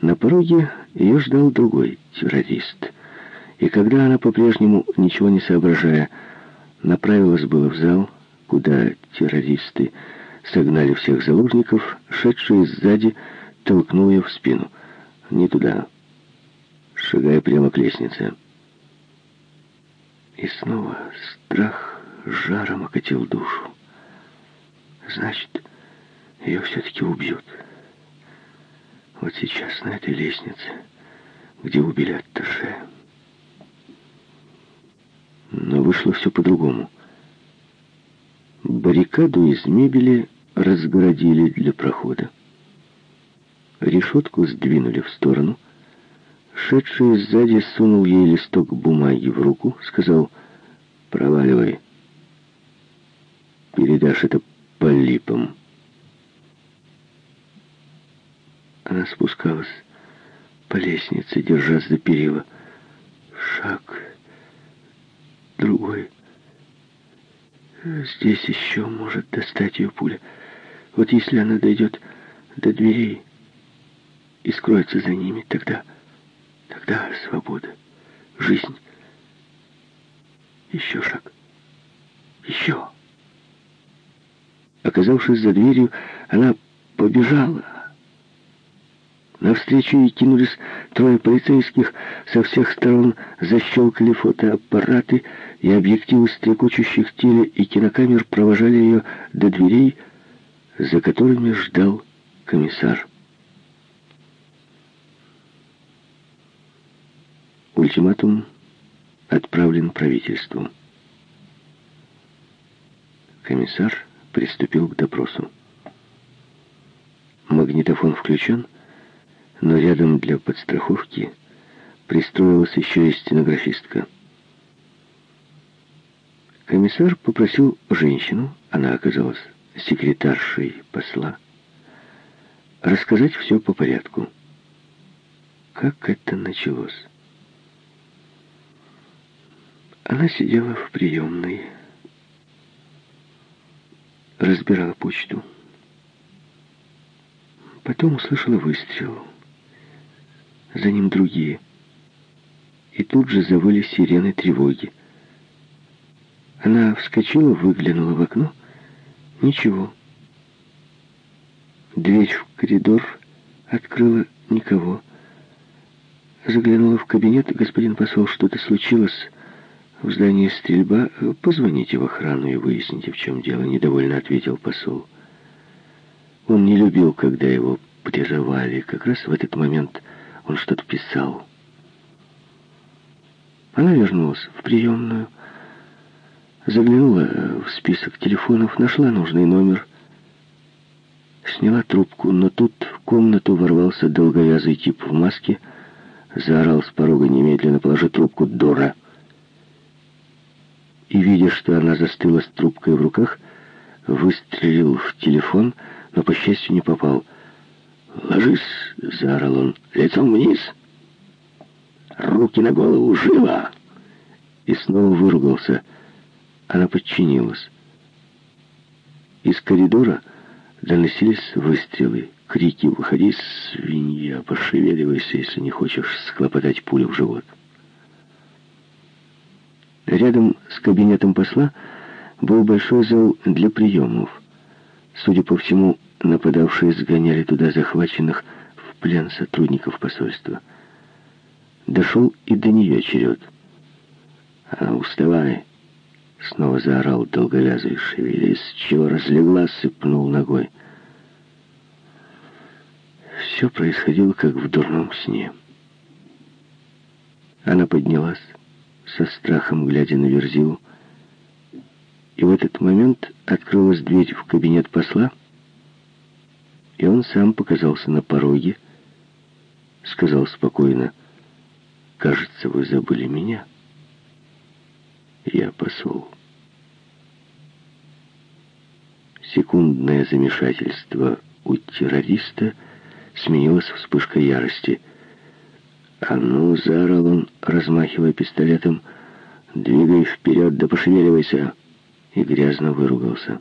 На пороге ее ждал другой террорист. И когда она, по-прежнему, ничего не соображая, направилась было в зал, куда террористы согнали всех заложников, шедший сзади толкнул ее в спину. «Не туда», шагая прямо к лестнице. И снова страх жаром окатил душу. Значит, ее все-таки убьют. Вот сейчас на этой лестнице, где убили Атташе. Но вышло все по-другому. Баррикаду из мебели разгородили для прохода. Решетку сдвинули в сторону. Шедший сзади сунул ей листок бумаги в руку, сказал «Проваливай, передашь это полипам». Спускалась по лестнице, держась за перила. Шаг, другой. Здесь еще может достать ее пуля. Вот если она дойдет до дверей и скроется за ними, тогда, тогда свобода, жизнь. Еще шаг. Еще. Оказавшись за дверью, она побежала. Навстречу ей кинулись трое полицейских, со всех сторон защелкали фотоаппараты, и объективы стрекочущих теле и кинокамер провожали ее до дверей, за которыми ждал комиссар. Ультиматум отправлен правительству. Комиссар приступил к допросу. Магнитофон включен, но рядом для подстраховки пристроилась еще и стенографистка. Комиссар попросил женщину, она оказалась секретаршей посла, рассказать все по порядку. Как это началось? Она сидела в приемной, разбирала почту. Потом услышала выстрел за ним другие. И тут же завыли сирены тревоги. Она вскочила, выглянула в окно. Ничего. Дверь в коридор открыла никого. Заглянула в кабинет. Господин посол, что-то случилось. В здании стрельба. Позвоните в охрану и выясните, в чем дело. Недовольно ответил посол. Он не любил, когда его прерывали. Как раз в этот момент он что-то писал. Она вернулась в приемную, заглянула в список телефонов, нашла нужный номер, сняла трубку, но тут в комнату ворвался долговязый тип в маске, заорал с порога немедленно, положи трубку, Дора. И, видя, что она застыла с трубкой в руках, выстрелил в телефон, но, по счастью, не попал — «Ложись!» — заорал он. «Лицом вниз! Руки на голову! Живо!» И снова выругался. Она подчинилась. Из коридора доносились выстрелы, крики «Выходи, свинья! Пошевеливайся, если не хочешь схлопотать пулю в живот!» Рядом с кабинетом посла был большой зал для приемов. Судя по всему, Нападавшие сгоняли туда захваченных в плен сотрудников посольства. Дошел и до нее черед. «А, уставай!» Снова заорал долговязый, шевелись, чего разлеглась и пнул ногой. Все происходило, как в дурном сне. Она поднялась, со страхом глядя на Верзилу, и в этот момент открылась дверь в кабинет посла, и он сам показался на пороге, сказал спокойно, «Кажется, вы забыли меня. Я посол». Секундное замешательство у террориста сменилось вспышкой ярости. «А ну!» — заорал он, размахивая пистолетом. «Двигай вперед, да пошевеливайся!» И грязно выругался.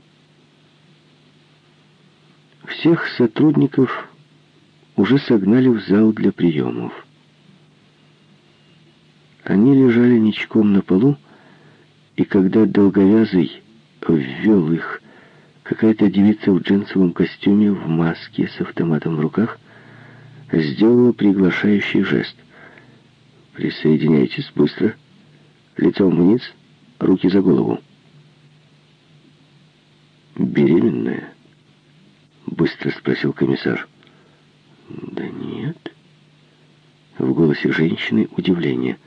Всех сотрудников уже согнали в зал для приемов. Они лежали ничком на полу, и когда долговязый ввел их, какая-то девица в джинсовом костюме, в маске, с автоматом в руках, сделала приглашающий жест. «Присоединяйтесь быстро. Лицом вниз, руки за голову». «Беременная?» — быстро спросил комиссар. «Да нет». В голосе женщины удивление.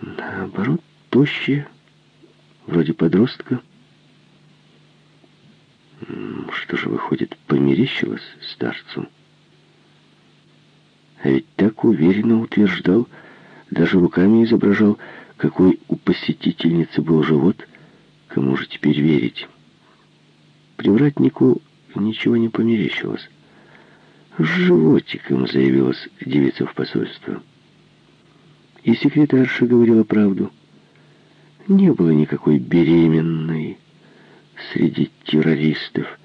«Наоборот, тощая, вроде подростка». Что же, выходит, померещилось старцу? А ведь так уверенно утверждал, даже руками изображал, какой у посетительницы был живот, кому же теперь верить? Привратнику ничего не померещилось. С животиком заявилась девица в посольство. И секретарша говорила правду. Не было никакой беременной среди террористов.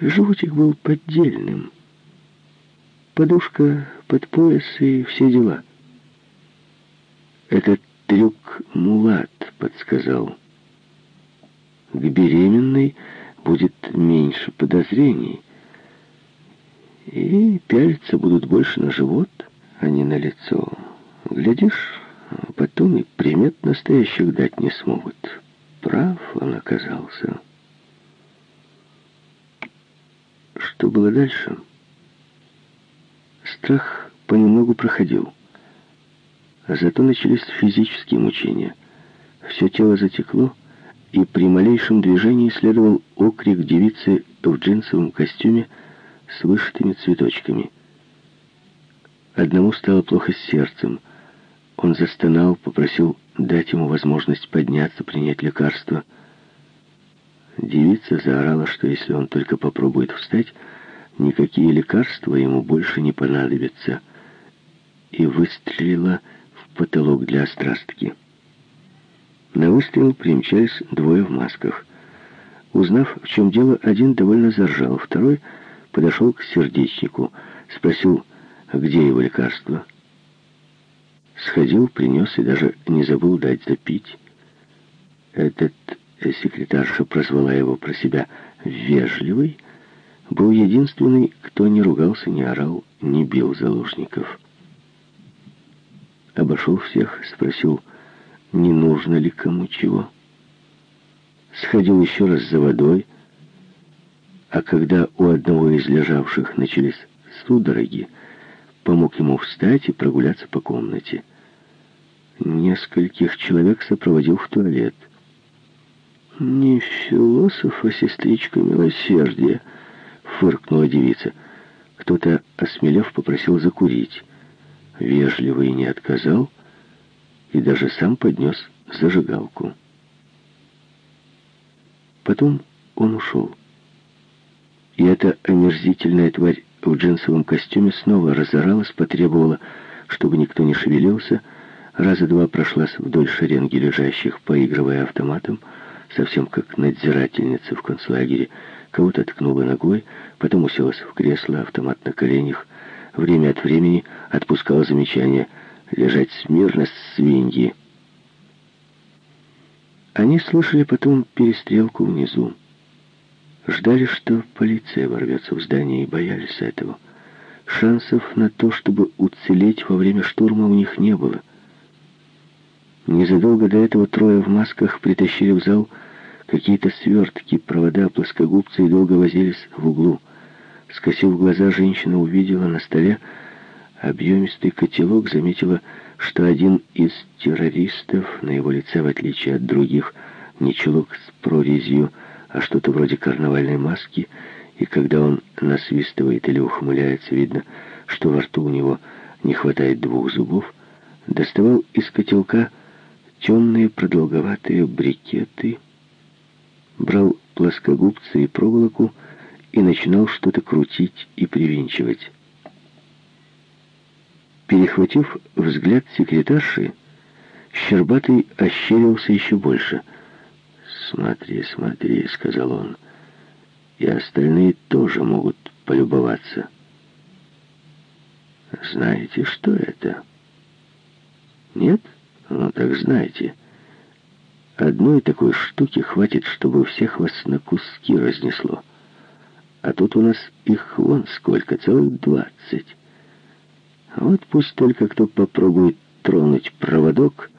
Животик был поддельным. Подушка под пояс и все дела. Этот трюк Мулат подсказал. К беременной будет меньше подозрений. И пялиться будут больше на живот, а не на лицо. Глядишь, потом и примет настоящих дать не смогут. Прав он оказался. Что было дальше? Страх понемногу проходил. Зато начались физические мучения. Все тело затекло, и при малейшем движении следовал окрик девицы в джинсовом костюме с вышитыми цветочками. Одному стало плохо с сердцем. Он застонал, попросил дать ему возможность подняться, принять лекарство. Девица заорала, что если он только попробует встать, никакие лекарства ему больше не понадобятся, и выстрелила в потолок для острастки. На выстрел примчались двое в масках. Узнав, в чем дело, один довольно заржал, второй подошел к сердечнику, спросил, где его лекарство. Сходил, принес и даже не забыл дать запить. Этот секретарша прозвала его про себя «вежливый», был единственный, кто не ругался, не орал, не бил заложников. Обошел всех, спросил, не нужно ли кому чего. Сходил еще раз за водой, а когда у одного из лежавших начались судороги, помог ему встать и прогуляться по комнате. Нескольких человек сопроводил в туалет. «Не философ, а сестричка милосердия», — фыркнула девица. Кто-то, осмелев, попросил закурить. Вежливый не отказал и даже сам поднес зажигалку. Потом он ушел. И эта омерзительная тварь в джинсовом костюме снова разоралась, потребовала, чтобы никто не шевелился, раза два прошлась вдоль шеренги лежащих, поигрывая автоматом, совсем как надзирательница в концлагере, кого-то ткнула ногой, потом уселась в кресло, автомат на коленях, время от времени отпускала замечание «лежать смирно, свиньи». Они слышали потом перестрелку внизу. Ждали, что полиция ворвется в здание, и боялись этого. Шансов на то, чтобы уцелеть во время штурма, у них не было. Незадолго до этого трое в масках притащили в зал какие-то свертки, провода, плоскогубцы и долго возились в углу. Скосив глаза, женщина увидела на столе объемистый котелок, заметила, что один из террористов, на его лице, в отличие от других, не чулок с прорезью, а что-то вроде карнавальной маски, и когда он насвистывает или ухмыляется, видно, что во рту у него не хватает двух зубов, доставал из котелка темные продолговатые брикеты, брал плоскогубцы и проволоку и начинал что-то крутить и привинчивать. Перехватив взгляд секретарши, Щербатый ощерился еще больше. «Смотри, смотри», — сказал он, — «и остальные тоже могут полюбоваться». Знаете, что это? Нет? Ну, так знаете. Одной такой штуки хватит, чтобы всех вас на куски разнесло. А тут у нас их вон сколько, целых двадцать. Вот пусть только кто попробует тронуть проводок,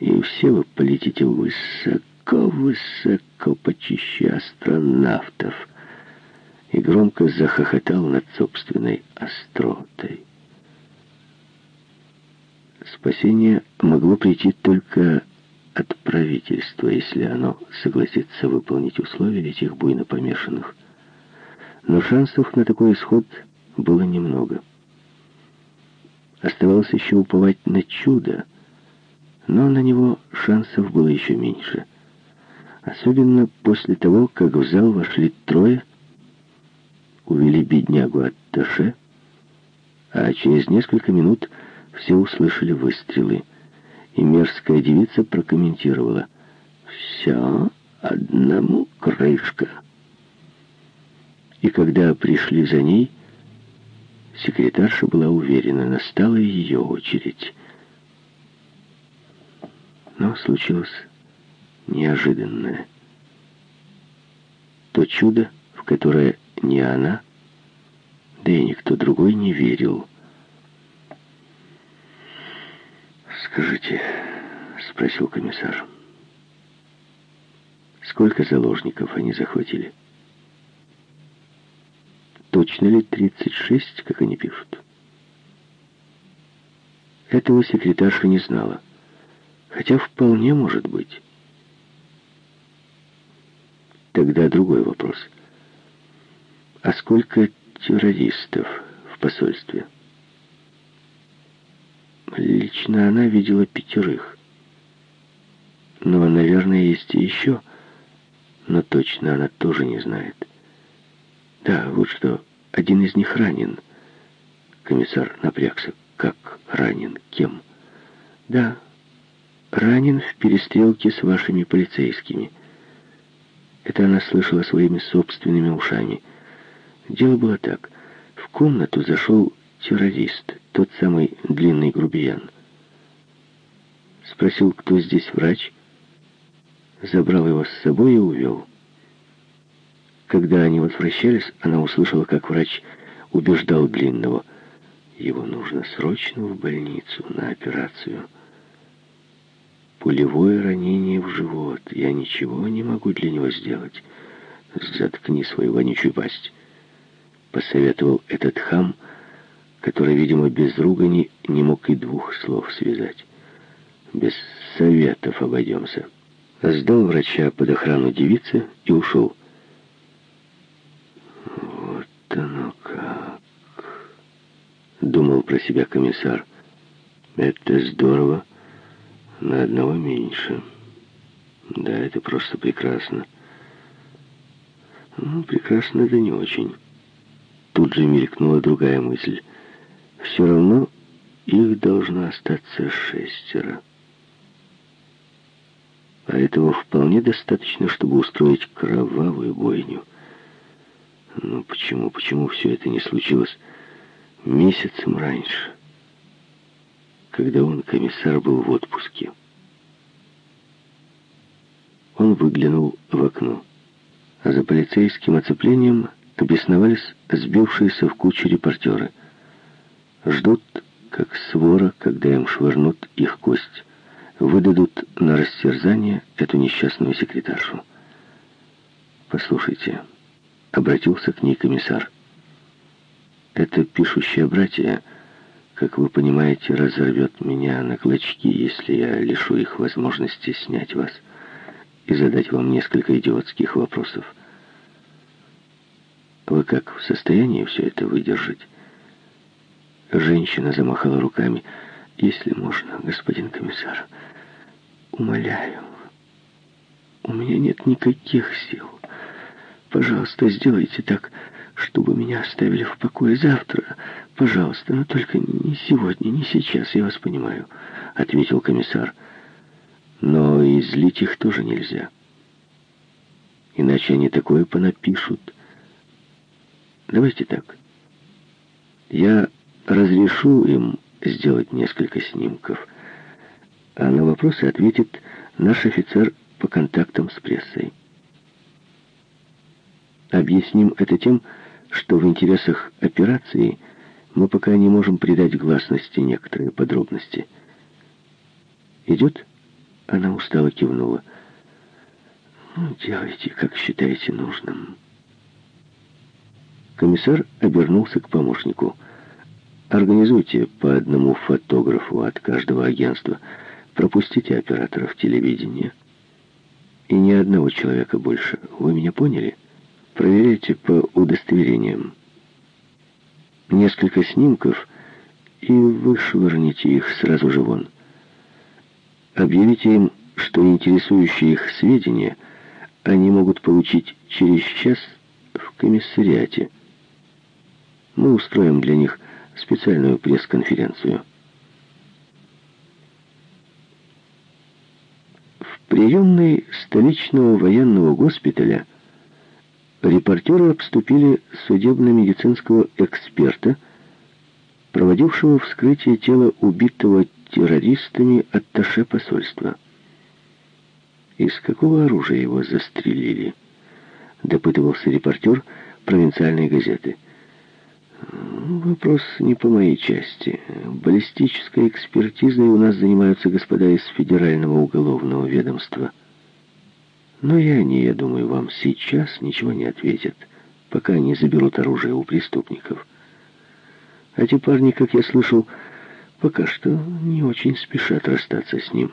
и все вы полетите высоко-высоко почище астронавтов. И громко захохотал над собственной остротой. Спасение могло прийти только от правительства, если оно согласится выполнить условия этих буйно помешанных. Но шансов на такой исход было немного. Оставалось еще уповать на чудо, но на него шансов было еще меньше. Особенно после того, как в зал вошли трое, увели беднягу от Таше, а через несколько минут все услышали выстрелы, и мерзкая девица прокомментировала «Все одному крышка». И когда пришли за ней, Секретарша была уверена, настала ее очередь. Но случилось неожиданное. То чудо, в которое ни она, да и никто другой не верил. «Скажите», — спросил комиссар, — «сколько заложников они захватили?» Точно ли 36, как они пишут? Этого секретарша не знала. Хотя вполне может быть. Тогда другой вопрос. А сколько террористов в посольстве? Лично она видела пятерых. Но, наверное, есть и еще, но точно она тоже не знает. Да, вот что, один из них ранен. Комиссар напрягся. Как ранен? Кем? Да, ранен в перестрелке с вашими полицейскими. Это она слышала своими собственными ушами. Дело было так. В комнату зашел террорист, тот самый длинный грубиян. Спросил, кто здесь врач, забрал его с собой и увел. Когда они возвращались, она услышала, как врач убеждал Длинного. Его нужно срочно в больницу на операцию. Пулевое ранение в живот. Я ничего не могу для него сделать. Заткни свою вонючую пасть. Посоветовал этот хам, который, видимо, без ругани не мог и двух слов связать. Без советов обойдемся. Сдал врача под охрану девицы и ушел оно как!» Думал про себя комиссар. «Это здорово. На одного меньше. Да, это просто прекрасно». «Ну, прекрасно, да не очень». Тут же мелькнула другая мысль. «Все равно их должно остаться шестеро». А этого вполне достаточно, чтобы устроить кровавую бойню. Но почему, почему все это не случилось месяцем раньше, когда он, комиссар, был в отпуске? Он выглянул в окно, а за полицейским оцеплением обесновались сбившиеся в кучу репортеры. Ждут, как свора, когда им швырнут их кость, выдадут на растерзание эту несчастную секретаршу. «Послушайте», обратился к ней комиссар. «Это пишущее братья, как вы понимаете, разорвет меня на клочки, если я лишу их возможности снять вас и задать вам несколько идиотских вопросов. Вы как, в состоянии все это выдержать?» Женщина замахала руками. «Если можно, господин комиссар, умоляю, у меня нет никаких сил». Пожалуйста, сделайте так, чтобы меня оставили в покое завтра. Пожалуйста, но только не сегодня, не сейчас, я вас понимаю», — ответил комиссар. «Но и злить их тоже нельзя. Иначе они такое понапишут. Давайте так. Я разрешу им сделать несколько снимков, а на вопросы ответит наш офицер по контактам с прессой. Объясним это тем, что в интересах операции мы пока не можем придать гласности некоторые подробности. «Идет?» Она устало кивнула. «Ну, делайте, как считаете нужным». Комиссар обернулся к помощнику. «Организуйте по одному фотографу от каждого агентства. Пропустите операторов телевидения. И ни одного человека больше. Вы меня поняли?» Проверяйте по удостоверениям. Несколько снимков и вышвырните их сразу же вон. Объявите им, что интересующие их сведения они могут получить через час в комиссариате. Мы устроим для них специальную пресс-конференцию. В приемной столичного военного госпиталя репортеры обступили судебно-медицинского эксперта, проводившего вскрытие тела убитого террористами атташе посольства. Из какого оружия его застрелили? Допытывался репортер провинциальной газеты. Вопрос не по моей части. Баллистической экспертизой у нас занимаются господа из Федерального уголовного ведомства. Но и они, я думаю, вам сейчас ничего не ответят, пока не заберут оружие у преступников. А эти парни, как я слышал, пока что не очень спешат расстаться с ним.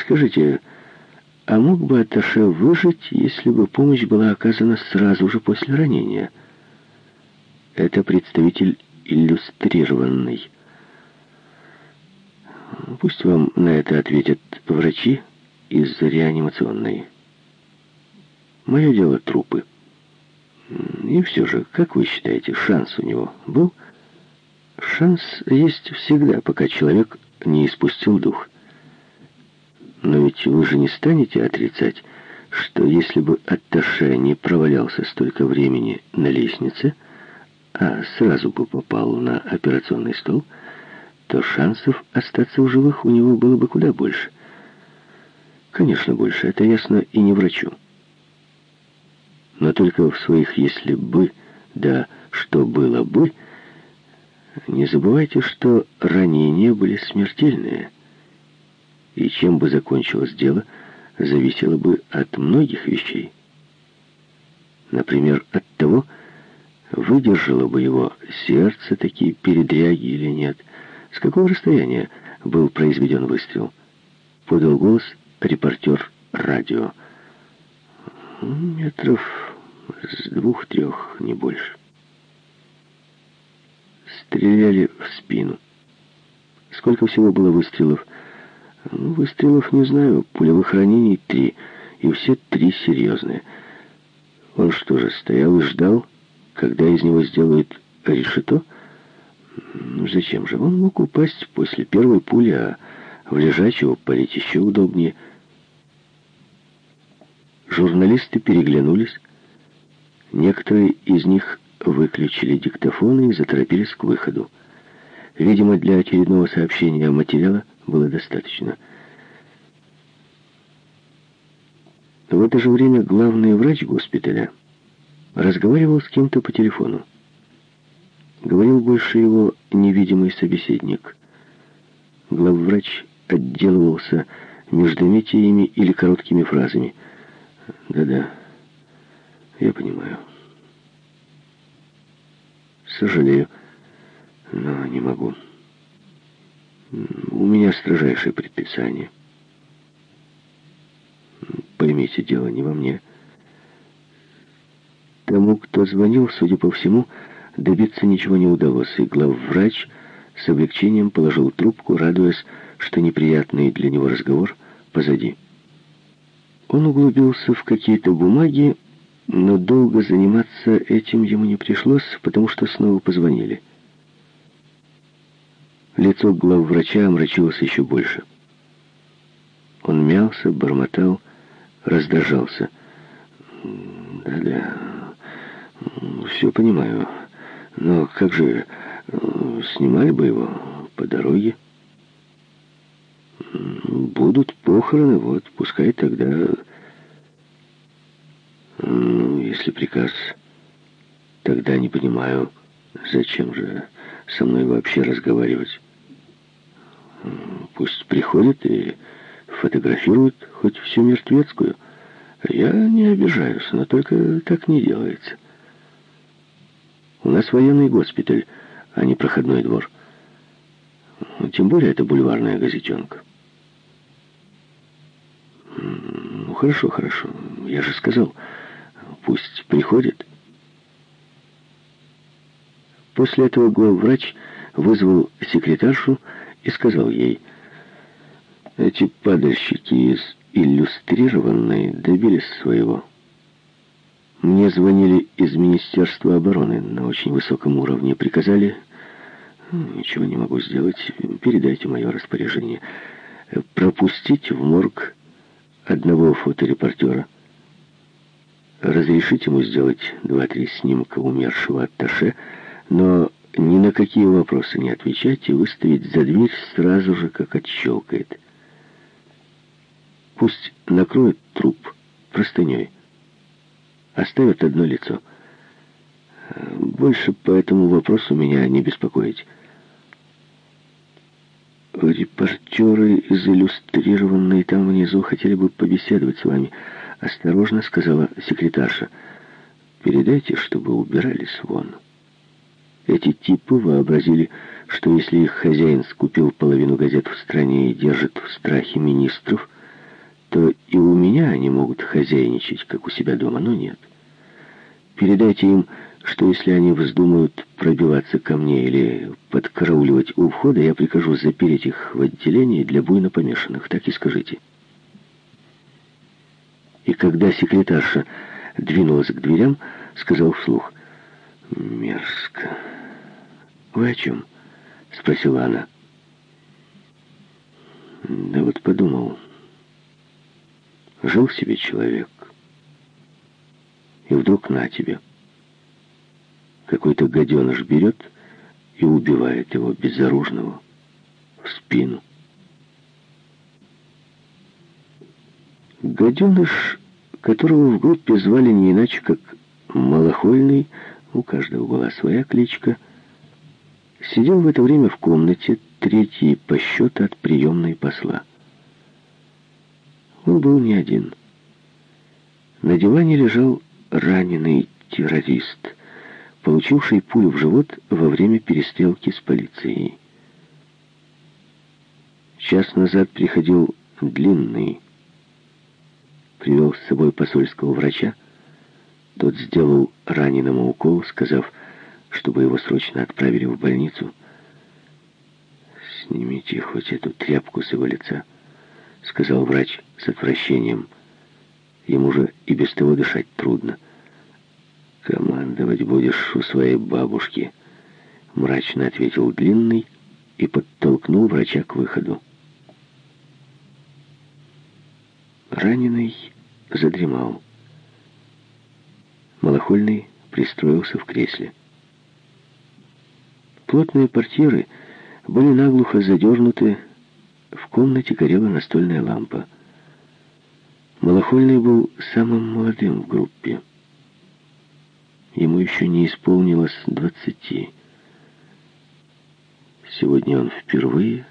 Скажите, а мог бы Аташе выжить, если бы помощь была оказана сразу же после ранения? Это представитель иллюстрированный. Пусть вам на это ответят врачи из реанимационной. Мое дело трупы. И все же, как вы считаете, шанс у него был? Шанс есть всегда, пока человек не испустил дух. Но ведь вы же не станете отрицать, что если бы Атташе не провалялся столько времени на лестнице, а сразу бы попал на операционный стол, то шансов остаться в живых у него было бы куда больше. Конечно, больше, это ясно и не врачу. Но только в своих «если бы», да «что было бы», не забывайте, что ранения были смертельные. И чем бы закончилось дело, зависело бы от многих вещей. Например, от того, выдержало бы его сердце такие передряги или нет – с какого расстояния был произведен выстрел? Подал голос репортер радио. Метров с двух-трех, не больше. Стреляли в спину. Сколько всего было выстрелов? Ну, выстрелов не знаю, пулевых ранений три, и все три серьезные. Он что же, стоял и ждал, когда из него сделают решето? Ну, зачем же? Он мог упасть после первой пули, а в лежачего парить еще удобнее. Журналисты переглянулись. Некоторые из них выключили диктофоны и заторопились к выходу. Видимо, для очередного сообщения материала было достаточно. В это же время главный врач госпиталя разговаривал с кем-то по телефону. Говорил больше его невидимый собеседник. Главврач отделывался междометиями или короткими фразами. «Да-да, я понимаю. Сожалею, но не могу. У меня строжайшее предписание. Поймите, дело не во мне. Тому, кто звонил, судя по всему, добиться ничего не удалось, и главврач с облегчением положил трубку, радуясь, что неприятный для него разговор позади. Он углубился в какие-то бумаги, но долго заниматься этим ему не пришлось, потому что снова позвонили. Лицо главврача омрачилось еще больше. Он мялся, бормотал, раздражался. «Да-да, все понимаю». Но как же, э, снимали бы его по дороге? Будут похороны, вот, пускай тогда... Ну, если приказ, тогда не понимаю, зачем же со мной вообще разговаривать. Пусть приходят и фотографируют хоть всю мертвецкую. Я не обижаюсь, но только так не делается. У нас военный госпиталь, а не проходной двор. Тем более это бульварная газетенка. Ну, хорошо, хорошо. Я же сказал, пусть приходит. После этого главврач вызвал секретаршу и сказал ей, эти падальщики из иллюстрированной добились своего. Мне звонили из Министерства обороны на очень высоком уровне. Приказали... «Ну, ничего не могу сделать. Передайте мое распоряжение. Пропустить в морг одного фоторепортера. Разрешить ему сделать два-три снимка умершего атташе, но ни на какие вопросы не отвечать и выставить за дверь сразу же, как отщелкает. Пусть накроет труп простыней. Оставят одно лицо. Больше по этому вопросу меня не беспокоить. Репортеры из иллюстрированной там внизу хотели бы побеседовать с вами. Осторожно, сказала секретарша. Передайте, чтобы убирались вон. Эти типы вообразили, что если их хозяин скупил половину газет в стране и держит в страхе министров, то и у меня они могут хозяйничать, как у себя дома, но нет. Передайте им, что если они вздумают пробиваться ко мне или подкарауливать у входа, я прикажу запереть их в отделении для буйно помешанных. Так и скажите. И когда секретарша двинулась к дверям, сказал вслух, «Мерзко». «Вы о чем?» — спросила она. «Да вот подумал». Жил себе человек. И вдруг на тебе. Какой-то гаденыш берет и убивает его безоружного в спину. Гаденыш, которого в группе звали не иначе, как Малохольный, у каждого была своя кличка, сидел в это время в комнате, третий по счету от приемной посла. Он был не один. На диване лежал раненый террорист, получивший пулю в живот во время перестрелки с полицией. Час назад приходил длинный, привел с собой посольского врача. Тот сделал раненому укол, сказав, чтобы его срочно отправили в больницу. «Снимите хоть эту тряпку с его лица», — сказал врач с отвращением. Ему же и без того дышать трудно. «Командовать будешь у своей бабушки», — мрачно ответил Длинный и подтолкнул врача к выходу. Раненый задремал. Малохольный пристроился в кресле. Плотные портьеры были наглухо задернуты, в комнате горела настольная лампа. Малохольный был самым молодым в группе. Ему еще не исполнилось двадцати. Сегодня он впервые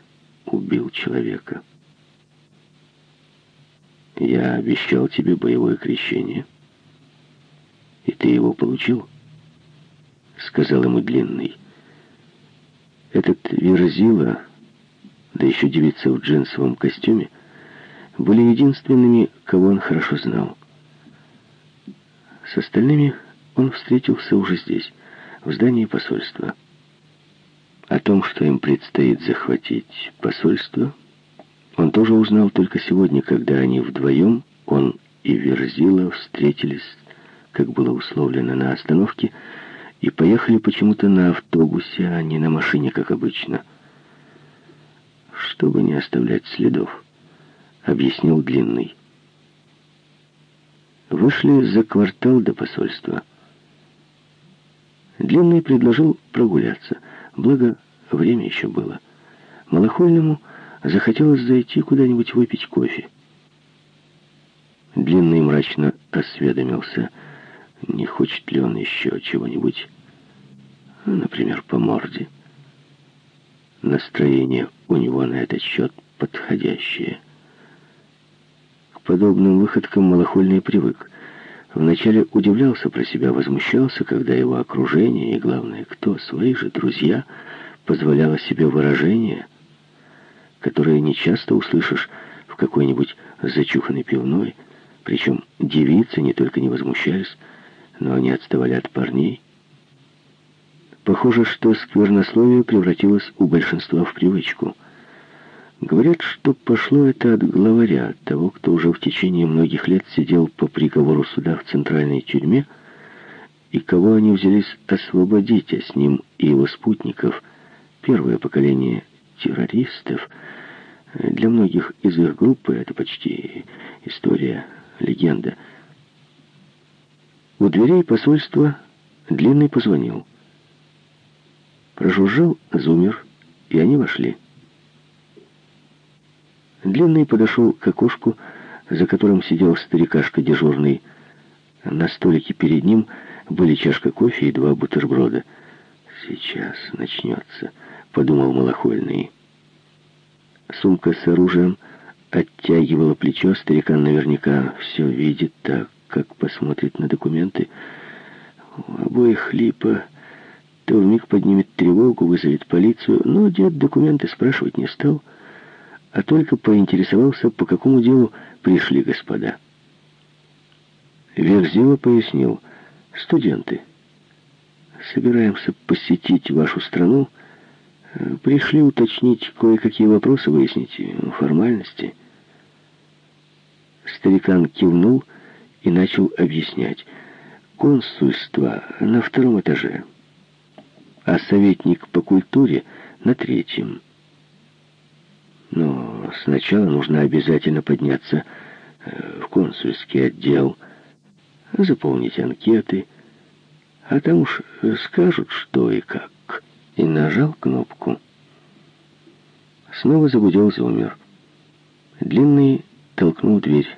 убил человека. Я обещал тебе боевое крещение. И ты его получил? Сказал ему Длинный. Этот Верзила, да еще девица в джинсовом костюме, были единственными, кого он хорошо знал. С остальными он встретился уже здесь, в здании посольства. О том, что им предстоит захватить посольство, он тоже узнал только сегодня, когда они вдвоем, он и Верзила, встретились, как было условлено на остановке, и поехали почему-то на автобусе, а не на машине, как обычно. Чтобы не оставлять следов, объяснил Длинный. Вышли за квартал до посольства. Длинный предложил прогуляться, благо время еще было. Малохольному захотелось зайти куда-нибудь выпить кофе. Длинный мрачно осведомился, не хочет ли он еще чего-нибудь, например, по морде. Настроение у него на этот счет подходящее. К подобным выходкам Малохольный привык. Вначале удивлялся про себя, возмущался, когда его окружение, и, главное, кто, свои же друзья, позволяло себе выражения, которые нечасто услышишь в какой-нибудь зачуханной пивной, причем девицы не только не возмущались, но они отставали от парней. Похоже, что сквернословие превратилось у большинства в привычку. Говорят, что пошло это от главаря, того, кто уже в течение многих лет сидел по приговору суда в центральной тюрьме, и кого они взялись освободить, а с ним и его спутников, первое поколение террористов. Для многих из их группы это почти история, легенда. У дверей посольства Длинный позвонил. Прожужжал зумер, и они вошли. Длинный подошел к окошку, за которым сидел старикашка дежурный. На столике перед ним были чашка кофе и два бутерброда. «Сейчас начнется», — подумал Малохольный. Сумка с оружием оттягивала плечо. Старикан наверняка все видит так, как посмотрит на документы. У обоих липа то вмиг поднимет тревогу, вызовет полицию. Но дед документы спрашивать не стал, а только поинтересовался, по какому делу пришли господа. Верзила пояснил, студенты, собираемся посетить вашу страну, пришли уточнить кое-какие вопросы, выяснить формальности. Старикан кивнул и начал объяснять. Консульство на втором этаже а советник по культуре на третьем. Но сначала нужно обязательно подняться э, в консульский отдел, заполнить анкеты, а там уж скажут, что и как. И нажал кнопку. Снова загудел зумер. Длинный толкнул дверь.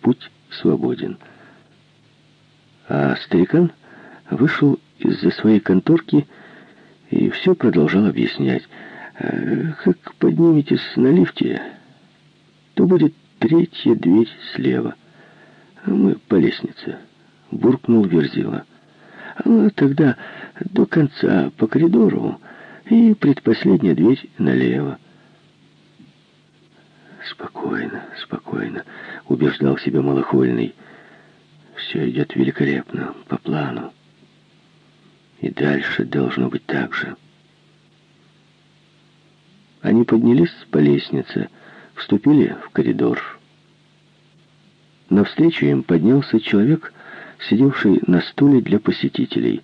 Путь свободен. А старикан вышел из-за своей конторки и все продолжал объяснять. «Э, как подниметесь на лифте, то будет третья дверь слева. Мы по лестнице. Буркнул Верзила. А тогда до конца по коридору и предпоследняя дверь налево. Спокойно, спокойно, убеждал себя Малохольный. Все идет великолепно, по плану. И дальше должно быть так же. Они поднялись по лестнице, вступили в коридор. Навстречу им поднялся человек, сидевший на стуле для посетителей.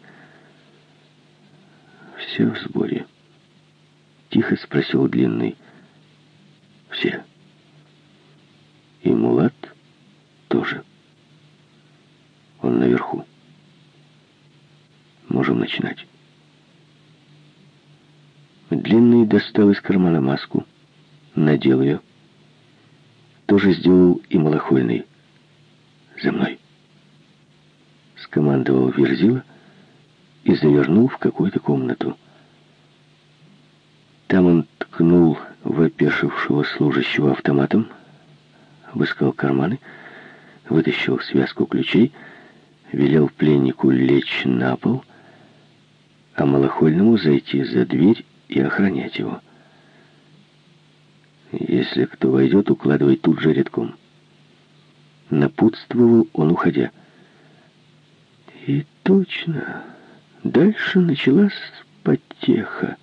«Все в сборе?» — тихо спросил Длинный. «Все. И Мулат тоже. Он наверху». Можем начинать. Длинный достал из кармана маску, надел ее. Тоже сделал и малохольный. «За мной!» Скомандовал Верзила и завернул в какую-то комнату. Там он ткнул в опешившего служащего автоматом, обыскал карманы, вытащил связку ключей, велел пленнику лечь на пол а Малохольному зайти за дверь и охранять его. Если кто войдет, укладывай тут же редком. Напутствовал он, уходя. И точно, дальше началась потеха.